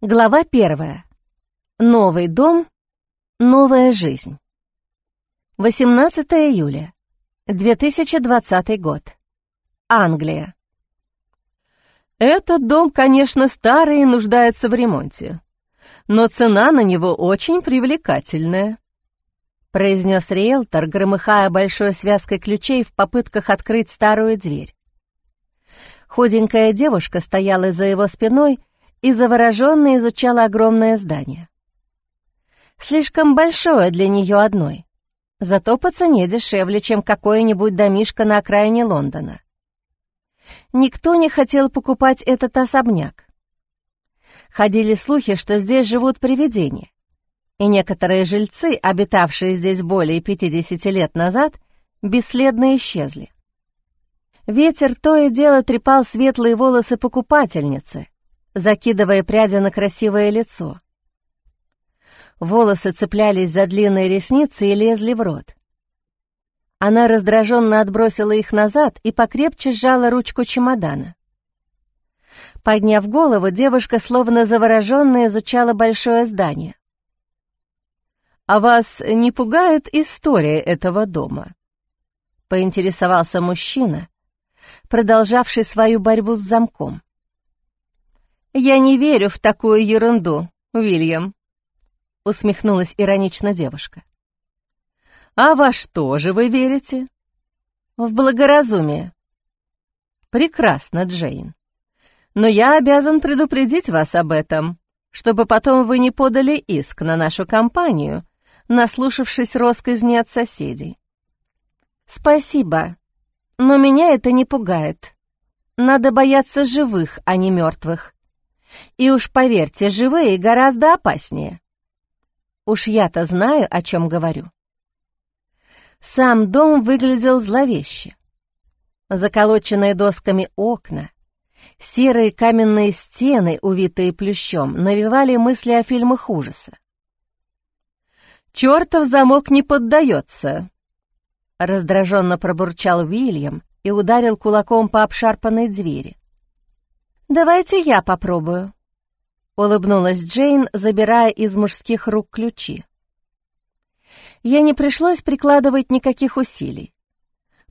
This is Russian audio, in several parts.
Глава первая. Новый дом, новая жизнь. 18 июля, 2020 год. Англия. Этот дом, конечно, старый и нуждается в ремонте, но цена на него очень привлекательная, произнес риэлтор, громыхая большой связкой ключей в попытках открыть старую дверь. Худенькая девушка стояла за его спиной и завороженно изучала огромное здание. Слишком большое для нее одной, зато по цене дешевле, чем какое-нибудь домишко на окраине Лондона. Никто не хотел покупать этот особняк. Ходили слухи, что здесь живут привидения, и некоторые жильцы, обитавшие здесь более 50 лет назад, бесследно исчезли. Ветер то и дело трепал светлые волосы покупательницы — закидывая пряди на красивое лицо. Волосы цеплялись за длинные ресницы и лезли в рот. Она раздраженно отбросила их назад и покрепче сжала ручку чемодана. Подняв голову, девушка словно завороженно изучала большое здание. «А вас не пугает история этого дома?» — поинтересовался мужчина, продолжавший свою борьбу с замком. «Я не верю в такую ерунду, Уильям», — усмехнулась иронично девушка. «А во что же вы верите?» «В благоразумие». «Прекрасно, Джейн. Но я обязан предупредить вас об этом, чтобы потом вы не подали иск на нашу компанию, наслушавшись росказни от соседей». «Спасибо, но меня это не пугает. Надо бояться живых, а не мертвых. И уж поверьте, живые гораздо опаснее. Уж я-то знаю, о чем говорю. Сам дом выглядел зловеще. Заколоченные досками окна, серые каменные стены, увитые плющом, навевали мысли о фильмах ужаса. «Чёртов замок не поддается!» Раздраженно пробурчал Уильям и ударил кулаком по обшарпанной двери. «Давайте я попробую», — улыбнулась Джейн, забирая из мужских рук ключи. Ей не пришлось прикладывать никаких усилий,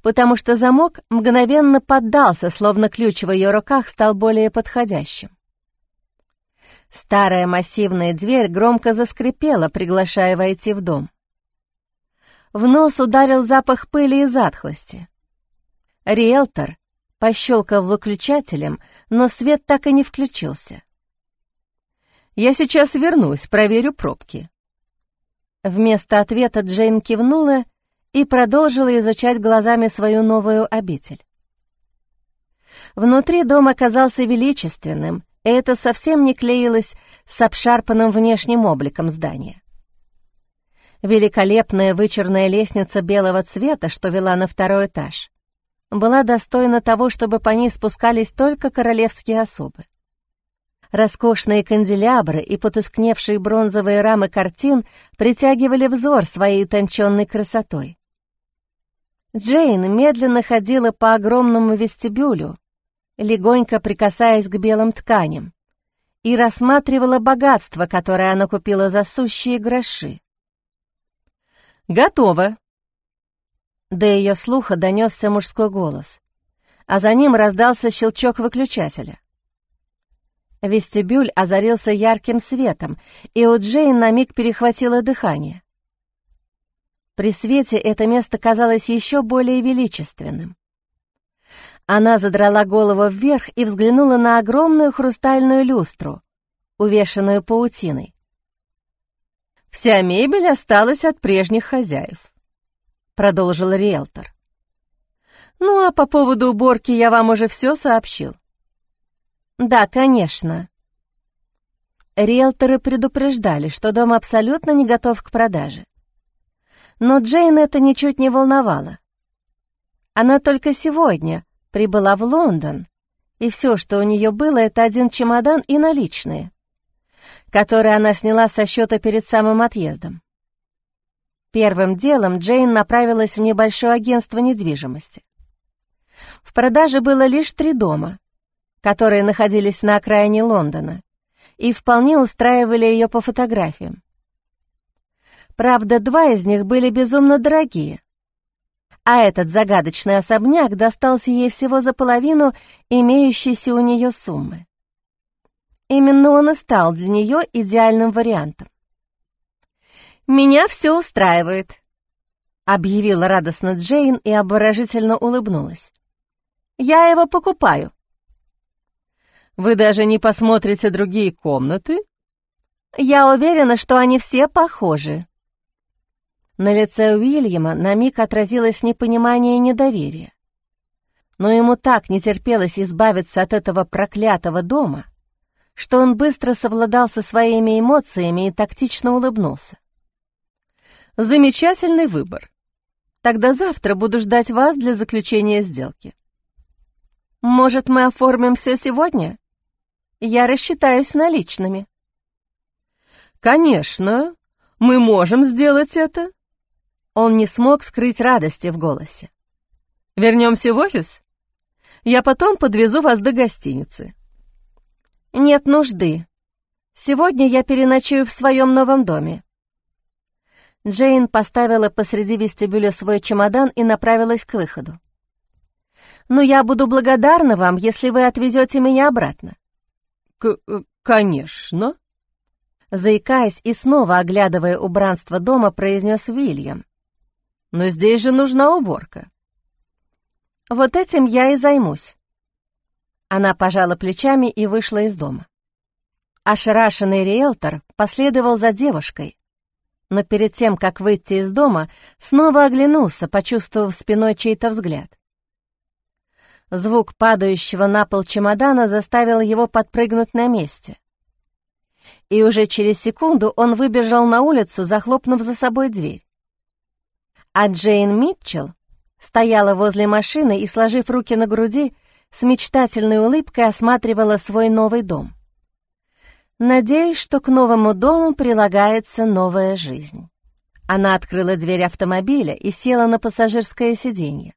потому что замок мгновенно поддался, словно ключ в ее руках стал более подходящим. Старая массивная дверь громко заскрипела, приглашая войти в дом. В нос ударил запах пыли и затхлости. Риэлтор, пощелкав выключателем, но свет так и не включился. «Я сейчас вернусь, проверю пробки». Вместо ответа Джейн кивнула и продолжила изучать глазами свою новую обитель. Внутри дом оказался величественным, и это совсем не клеилось с обшарпанным внешним обликом здания. Великолепная вычурная лестница белого цвета, что вела на второй этаж, была достойна того, чтобы по ней спускались только королевские особы. Роскошные канделябры и потускневшие бронзовые рамы картин притягивали взор своей утонченной красотой. Джейн медленно ходила по огромному вестибюлю, легонько прикасаясь к белым тканям, и рассматривала богатство, которое она купила за сущие гроши. «Готово!» До ее слуха донесся мужской голос, а за ним раздался щелчок выключателя. Вестибюль озарился ярким светом, и у Джейн на миг перехватило дыхание. При свете это место казалось еще более величественным. Она задрала голову вверх и взглянула на огромную хрустальную люстру, увешанную паутиной. Вся мебель осталась от прежних хозяев продолжил риэлтор. «Ну а по поводу уборки я вам уже все сообщил». «Да, конечно». Риэлторы предупреждали, что дом абсолютно не готов к продаже. Но Джейн это ничуть не волновало. Она только сегодня прибыла в Лондон, и все, что у нее было, это один чемодан и наличные, которые она сняла со счета перед самым отъездом. Первым делом Джейн направилась в небольшое агентство недвижимости. В продаже было лишь три дома, которые находились на окраине Лондона, и вполне устраивали ее по фотографиям. Правда, два из них были безумно дорогие, а этот загадочный особняк достался ей всего за половину имеющейся у нее суммы. Именно он и стал для нее идеальным вариантом. «Меня все устраивает», — объявила радостно Джейн и обворожительно улыбнулась. «Я его покупаю». «Вы даже не посмотрите другие комнаты?» «Я уверена, что они все похожи», на лице Уильяма на миг отразилось непонимание и недоверие. Но ему так не терпелось избавиться от этого проклятого дома, что он быстро совладал со своими эмоциями и тактично улыбнулся. «Замечательный выбор. Тогда завтра буду ждать вас для заключения сделки». «Может, мы оформим все сегодня? Я рассчитаюсь наличными». «Конечно, мы можем сделать это», он не смог скрыть радости в голосе. «Вернемся в офис? Я потом подвезу вас до гостиницы». «Нет нужды. Сегодня я переночую в своем новом доме». Джейн поставила посреди вестибюля свой чемодан и направилась к выходу. «Но я буду благодарна вам, если вы отвезете меня обратно». К «Конечно». Заикаясь и снова оглядывая убранство дома, произнес Уильям. Но здесь же нужна уборка. Вот этим я и займусь. Она пожала плечами и вышла из дома. Ошарашенный риэлтор последовал за девушкой, но перед тем, как выйти из дома, снова оглянулся, почувствовав спиной чей-то взгляд. Звук падающего на пол чемодана заставил его подпрыгнуть на месте. И уже через секунду он выбежал на улицу, захлопнув за собой дверь а Джейн Митчелл стояла возле машины и, сложив руки на груди, с мечтательной улыбкой осматривала свой новый дом. Надеюсь, что к новому дому прилагается новая жизнь. Она открыла дверь автомобиля и села на пассажирское сиденье.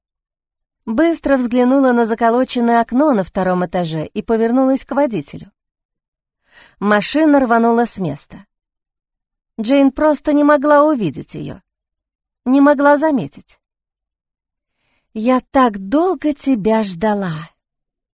Быстро взглянула на заколоченное окно на втором этаже и повернулась к водителю. Машина рванула с места. Джейн просто не могла увидеть ее не могла заметить. «Я так долго тебя ждала!»